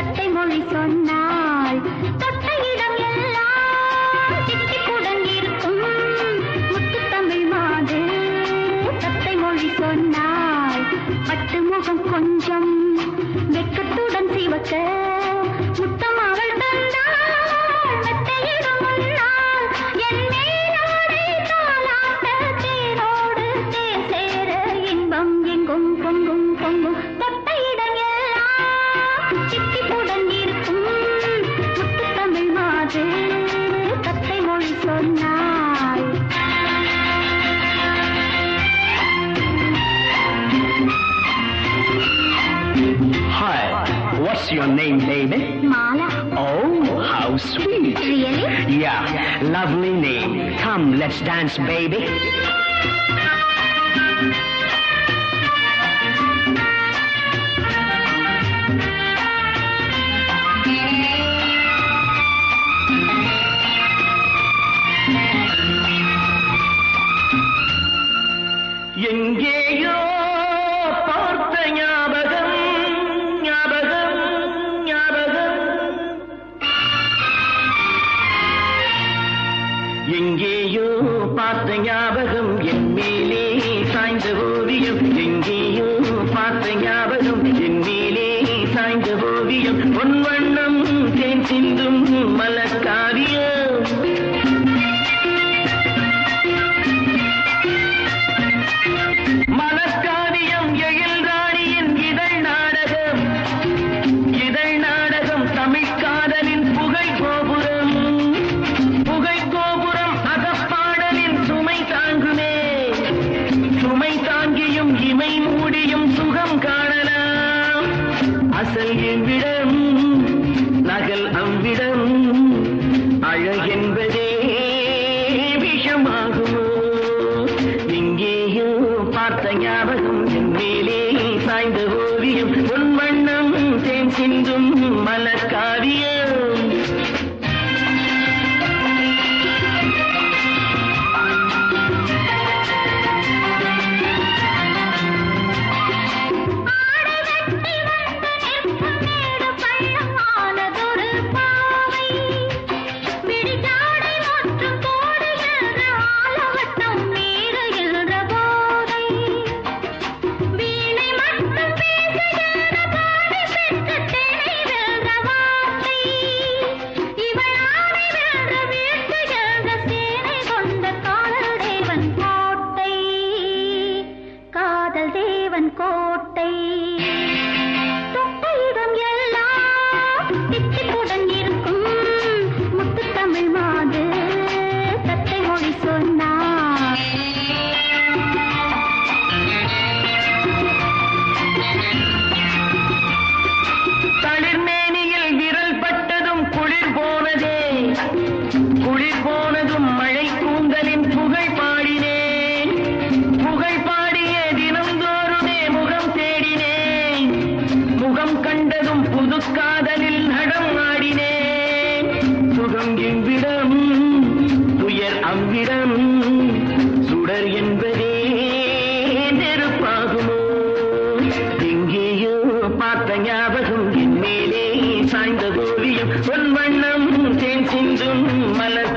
தட்டை மொழி சொன்னால் தொட்ட இடம் எல்லாம் திட்டிப்புடன் இருக்கும் முத்து தமிழ் மாது தட்டை மொழி சொன்னால் பட்டு முகம் கொஞ்சம் வெக்கத்துடன் சிவக்க Hi, what's your name, baby? Mala Oh, how sweet. Really? Yeah, lovely name. Come, let's dance, baby. எங்கேயோ பார்த்த ஞாபகம் என் மேலே சாய்ந்த ஓவியம் எங்கே அம்பிடம் நகல் அம்பிடம் அழகென்பதே விஷமாகுமோ? எங்கேயோ பார்த்த ஞாபகம் என் மேலே சாய்ந்த ஓவியம். உன் வண்ணம் தேன் சிந்தும் மலக்காவியம் சுகம் எவ்விடம் துயர் அவ்விடம் சுடர் என்பதே நெருப்பாகுமோ? எங்கேயோ பார்த்த ஞாபகம் என் மேலே சாய்ந்த ஓவியம் பொன் வண்ணம் தேன் சிந்தும் மலர்